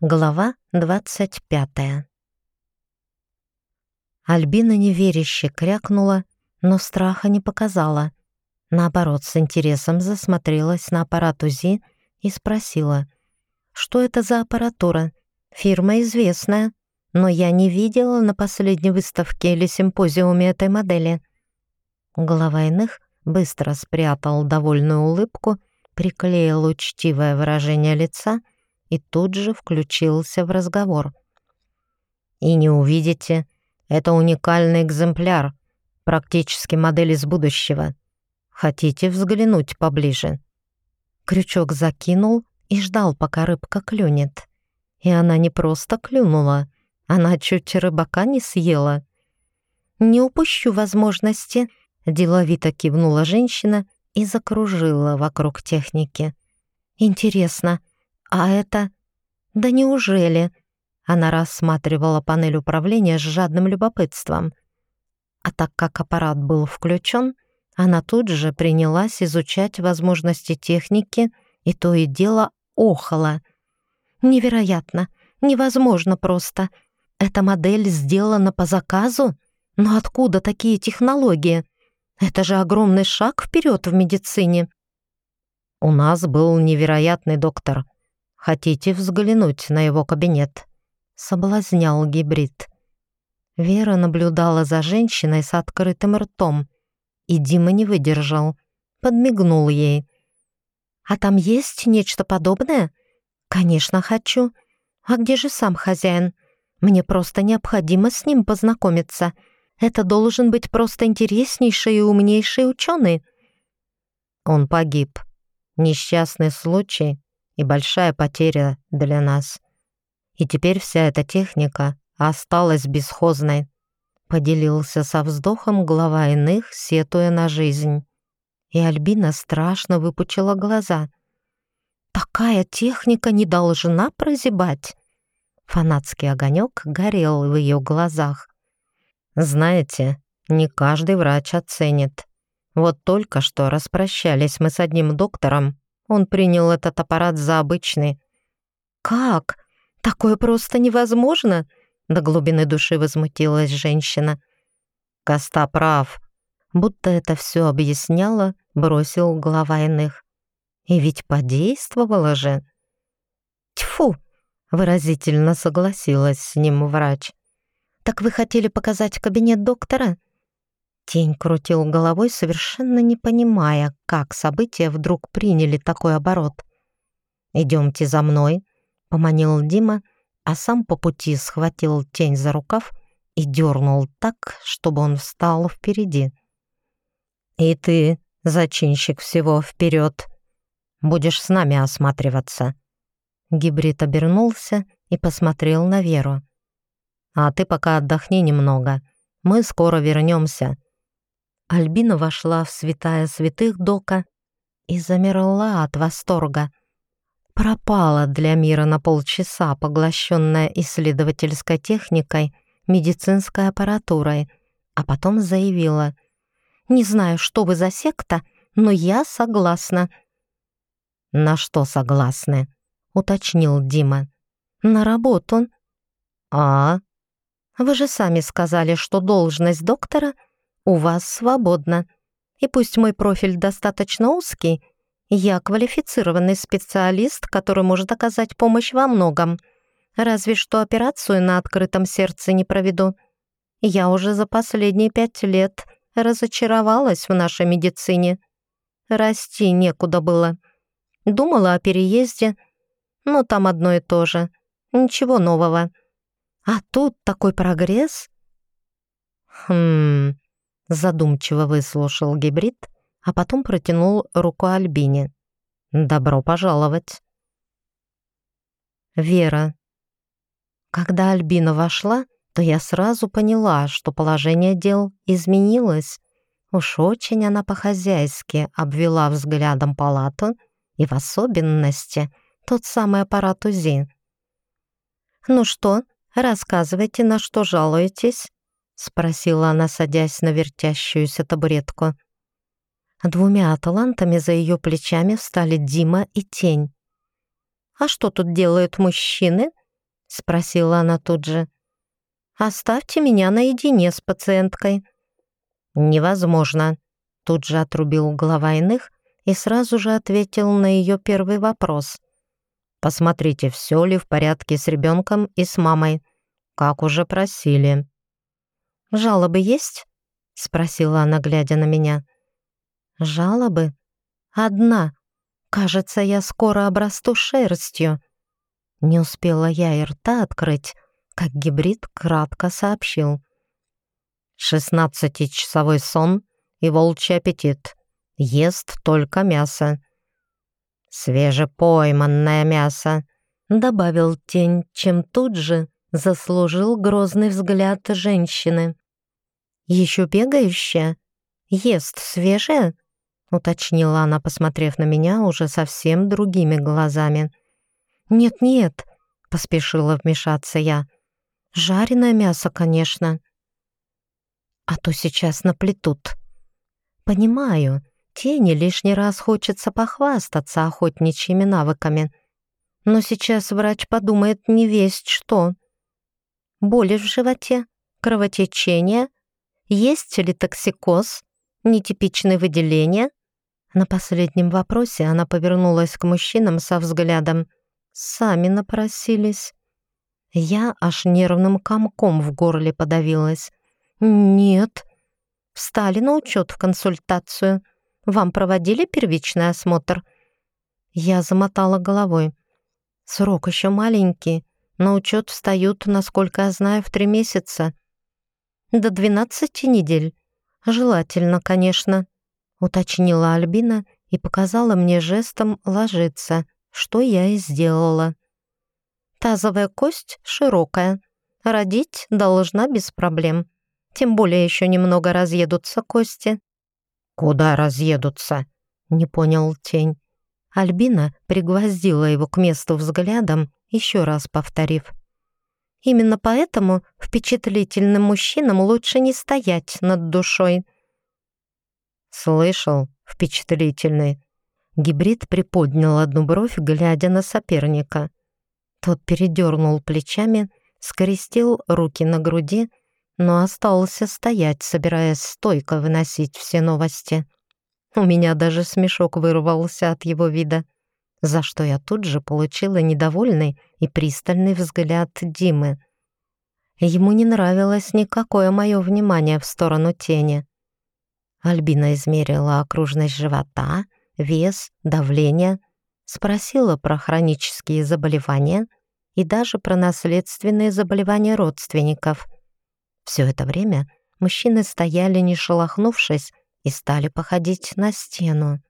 Глава двадцать пятая. Альбина неверяще крякнула, но страха не показала. Наоборот, с интересом засмотрелась на аппарат УЗИ и спросила, что это за аппаратура? Фирма известная, но я не видела на последней выставке или симпозиуме этой модели. Глава иных быстро спрятал довольную улыбку, приклеил учтивое выражение лица — и тут же включился в разговор. «И не увидите, это уникальный экземпляр, практически модель из будущего. Хотите взглянуть поближе?» Крючок закинул и ждал, пока рыбка клюнет. И она не просто клюнула, она чуть рыбака не съела. «Не упущу возможности», — деловито кивнула женщина и закружила вокруг техники. «Интересно, а это... Да неужели? Она рассматривала панель управления с жадным любопытством. А так как аппарат был включен, она тут же принялась изучать возможности техники и то и дело охала. Невероятно, невозможно просто. Эта модель сделана по заказу? Но откуда такие технологии? Это же огромный шаг вперед в медицине. У нас был невероятный доктор, Хотите взглянуть на его кабинет?» Соблазнял гибрид. Вера наблюдала за женщиной с открытым ртом, и Дима не выдержал, подмигнул ей. «А там есть нечто подобное?» «Конечно, хочу. А где же сам хозяин? Мне просто необходимо с ним познакомиться. Это должен быть просто интереснейший и умнейший ученый». Он погиб. Несчастный случай, и большая потеря для нас. И теперь вся эта техника осталась бесхозной. Поделился со вздохом глава иных, сетуя на жизнь. И Альбина страшно выпучила глаза. «Такая техника не должна прозябать!» Фанатский огонек горел в ее глазах. «Знаете, не каждый врач оценит. Вот только что распрощались мы с одним доктором, он принял этот аппарат за обычный. «Как? Такое просто невозможно!» До глубины души возмутилась женщина. «Коста прав!» Будто это все объясняло, бросил глава иных. «И ведь подействовало же!» «Тьфу!» — выразительно согласилась с ним врач. «Так вы хотели показать кабинет доктора?» Тень крутил головой, совершенно не понимая, как события вдруг приняли такой оборот. «Идемте за мной», — поманил Дима, а сам по пути схватил тень за рукав и дернул так, чтобы он встал впереди. «И ты, зачинщик всего, вперед! Будешь с нами осматриваться!» Гибрид обернулся и посмотрел на Веру. «А ты пока отдохни немного. Мы скоро вернемся. Альбина вошла в святая святых Дока и замерла от восторга. Пропала для мира на полчаса, поглощенная исследовательской техникой, медицинской аппаратурой, а потом заявила «Не знаю, что вы за секта, но я согласна». «На что согласны?» — уточнил Дима. «На работу». «А?» «Вы же сами сказали, что должность доктора — у вас свободно. И пусть мой профиль достаточно узкий, я квалифицированный специалист, который может оказать помощь во многом. Разве что операцию на открытом сердце не проведу. Я уже за последние пять лет разочаровалась в нашей медицине. Расти некуда было. Думала о переезде, но там одно и то же. Ничего нового. А тут такой прогресс. Хм, Задумчиво выслушал гибрид, а потом протянул руку Альбине. «Добро пожаловать!» Вера. Когда Альбина вошла, то я сразу поняла, что положение дел изменилось. Уж очень она по-хозяйски обвела взглядом палату и в особенности тот самый аппарат УЗИ. «Ну что, рассказывайте, на что жалуетесь?» — спросила она, садясь на вертящуюся табуретку. Двумя атлантами за ее плечами встали Дима и Тень. «А что тут делают мужчины?» — спросила она тут же. «Оставьте меня наедине с пациенткой». «Невозможно», — тут же отрубил глава иных и сразу же ответил на ее первый вопрос. «Посмотрите, все ли в порядке с ребенком и с мамой, как уже просили». «Жалобы есть?» — спросила она, глядя на меня. «Жалобы? Одна. Кажется, я скоро обрасту шерстью». Не успела я и рта открыть, как гибрид кратко сообщил. «Шестнадцатичасовой сон и волчий аппетит. Ест только мясо». «Свежепойманное мясо», — добавил тень, чем тут же заслужил грозный взгляд женщины. «Еще бегающая? Ест свежее?» — уточнила она, посмотрев на меня уже совсем другими глазами. «Нет-нет», — поспешила вмешаться я. «Жареное мясо, конечно». «А то сейчас наплетут». «Понимаю, тени лишний раз хочется похвастаться охотничьими навыками. Но сейчас врач подумает не весть что. Боли в животе, кровотечение, есть ли токсикоз, нетипичные выделения?» На последнем вопросе она повернулась к мужчинам со взглядом Сами напросились. Я аж нервным комком в горле подавилась. «Нет. Встали на учет в консультацию. Вам проводили первичный осмотр?» Я замотала головой. «Срок еще маленький. На учет встают, насколько я знаю, в три месяца. До двенадцати недель. Желательно, конечно», — уточнила Альбина и показала мне жестом ложиться что я и сделала. Тазовая кость широкая. Родить должна без проблем. Тем более еще немного разъедутся кости. «Куда разъедутся?» — не понял тень. Альбина пригвоздила его к месту взглядом, еще раз повторив. «Именно поэтому впечатлительным мужчинам лучше не стоять над душой». «Слышал, впечатлительный», Гибрид приподнял одну бровь, глядя на соперника. Тот передернул плечами, скрестил руки на груди, но остался стоять, собираясь стойко выносить все новости. У меня даже смешок вырвался от его вида, за что я тут же получила недовольный и пристальный взгляд Димы. Ему не нравилось никакое мое внимание в сторону тени. Альбина измерила окружность живота — вес, давление, спросила про хронические заболевания и даже про наследственные заболевания родственников. Все это время мужчины стояли, не шелохнувшись, и стали походить на стену.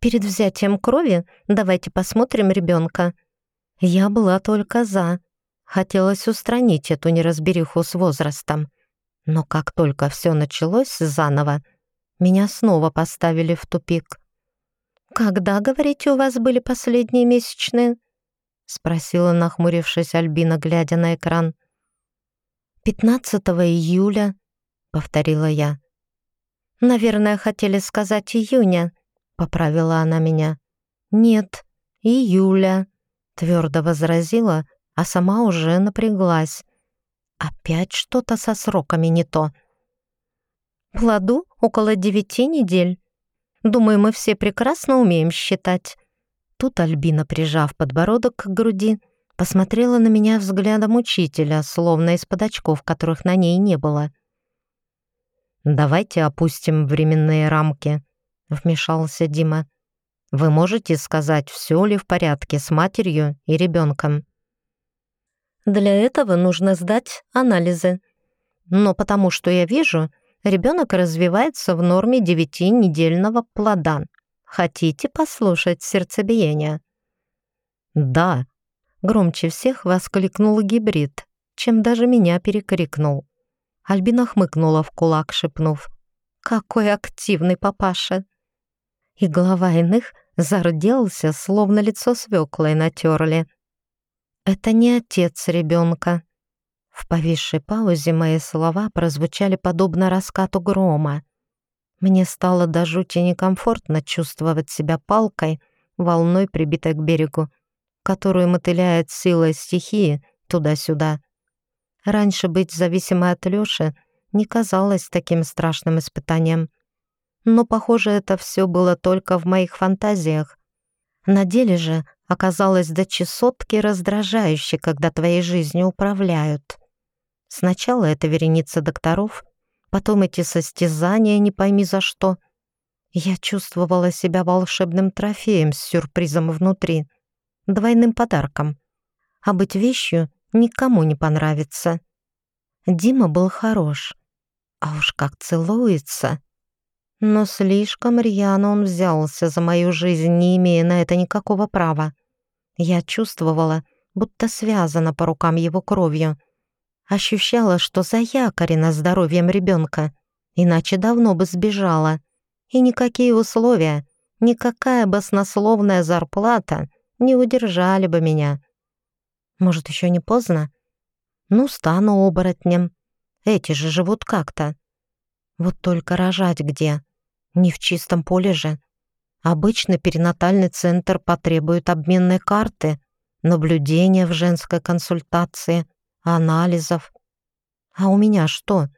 «Перед взятием крови давайте посмотрим ребенка». Я была только «за». Хотелось устранить эту неразбериху с возрастом. Но как только все началось заново, меня снова поставили в тупик. «Когда, говорите, у вас были последние месячные?» — спросила, нахмурившись Альбина, глядя на экран. «15 июля», — повторила я. «Наверное, хотели сказать июня», — поправила она меня. «Нет, июля», — твердо возразила, а сама уже напряглась. «Опять что-то со сроками не то». «Плоду около девяти недель», Думаю, мы все прекрасно умеем считать». Тут Альбина, прижав подбородок к груди, посмотрела на меня взглядом учителя, словно из-под очков, которых на ней не было. «Давайте опустим временные рамки», — вмешался Дима. «Вы можете сказать, все ли в порядке с матерью и ребенком?» «Для этого нужно сдать анализы. Но потому что я вижу, ребенок развивается в норме девятинедельного плода. Хотите послушать сердцебиение? Да, громче всех воскликнул гибрид, чем даже меня перекрикнул. Альбина хмыкнула в кулак, шепнув. «Какой активный папаша!» И глава иных зарделся, словно лицо свеклой натерли. «Это не отец ребенка», в повисшей паузе мои слова прозвучали подобно раскату грома. Мне стало до жути некомфортно чувствовать себя палкой, волной прибитой к берегу, которую мотыляет силой стихии, туда-сюда. Раньше быть зависимой от Лёши не казалось таким страшным испытанием. Но, похоже, это все было только в моих фантазиях. На деле же оказалось до чесотки раздражающе, когда твоей жизнью управляют. Сначала это вереница докторов, потом эти состязания не пойми за что. Я чувствовала себя волшебным трофеем с сюрпризом внутри, двойным подарком. А быть вещью никому не понравится. Дима был хорош. А уж как целуется. Но слишком рьяно он взялся за мою жизнь, не имея на это никакого права. Я чувствовала, будто связана по рукам его кровью. Ощущала, что заякорена здоровьем ребенка, иначе давно бы сбежала. И никакие условия, никакая баснословная зарплата не удержали бы меня. Может, еще не поздно? Ну, стану оборотнем. Эти же живут как-то. Вот только рожать где? Не в чистом поле же. Обычно перинатальный центр потребует обменной карты, наблюдения в женской консультации, анализов. А у меня что?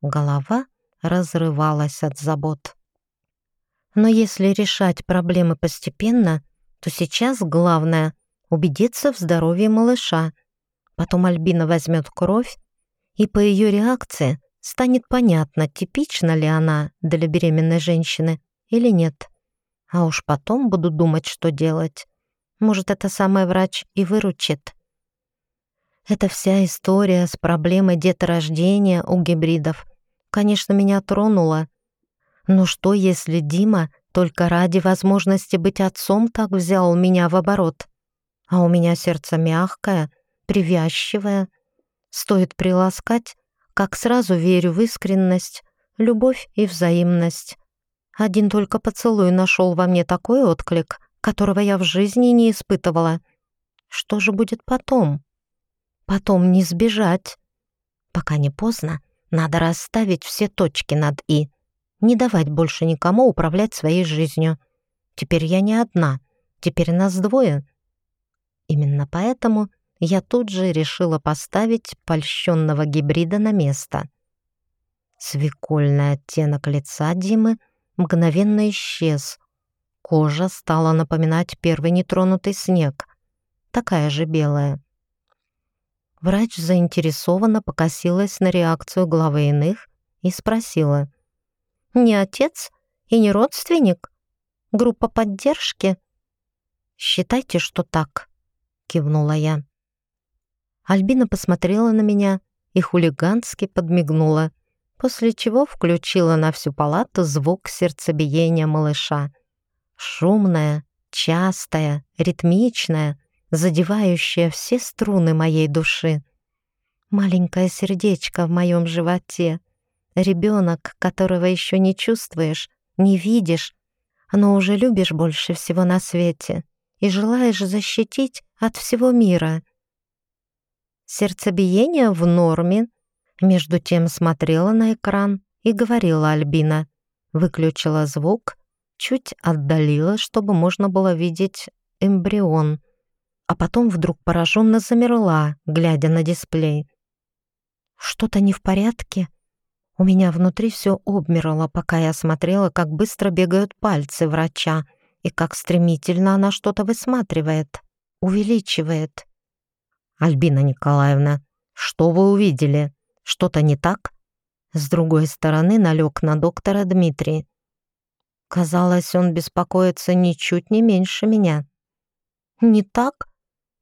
Голова разрывалась от забот. Но если решать проблемы постепенно, то сейчас главное — убедиться в здоровье малыша. Потом Альбина возьмет кровь, и по ее реакции станет понятно, типична ли она для беременной женщины или нет. А уж потом буду думать, что делать. Может, это самый врач и выручит. Эта вся история с проблемой деторождения у гибридов, конечно, меня тронула. Но что, если Дима только ради возможности быть отцом так взял меня в оборот? А у меня сердце мягкое, привязчивое. Стоит приласкать, как сразу верю в искренность, любовь и взаимность. Один только поцелуй нашел во мне такой отклик, которого я в жизни не испытывала. Что же будет потом? Потом не сбежать. Пока не поздно, надо расставить все точки над «и». Не давать больше никому управлять своей жизнью. Теперь я не одна, теперь нас двое. Именно поэтому я тут же решила поставить польщенного гибрида на место. Свекольный оттенок лица Димы мгновенно исчез. Кожа стала напоминать первый нетронутый снег, такая же белая. Врач заинтересованно покосилась на реакцию главы иных и спросила. «Не отец и не родственник? Группа поддержки?» «Считайте, что так», — кивнула я. Альбина посмотрела на меня и хулигански подмигнула, после чего включила на всю палату звук сердцебиения малыша. Шумная, частая, ритмичная, задевающая все струны моей души. Маленькое сердечко в моем животе, ребенок, которого еще не чувствуешь, не видишь, но уже любишь больше всего на свете и желаешь защитить от всего мира — Сердцебиение в норме. Между тем смотрела на экран и говорила Альбина. Выключила звук, чуть отдалила, чтобы можно было видеть эмбрион. А потом вдруг пораженно замерла, глядя на дисплей. «Что-то не в порядке?» У меня внутри все обмерло, пока я смотрела, как быстро бегают пальцы врача и как стремительно она что-то высматривает, увеличивает. «Альбина Николаевна, что вы увидели? Что-то не так?» С другой стороны налег на доктора Дмитрий. Казалось, он беспокоится ничуть не меньше меня. «Не так?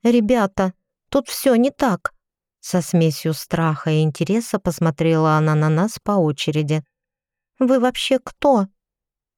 Ребята, тут все не так!» Со смесью страха и интереса посмотрела она на нас по очереди. «Вы вообще кто?»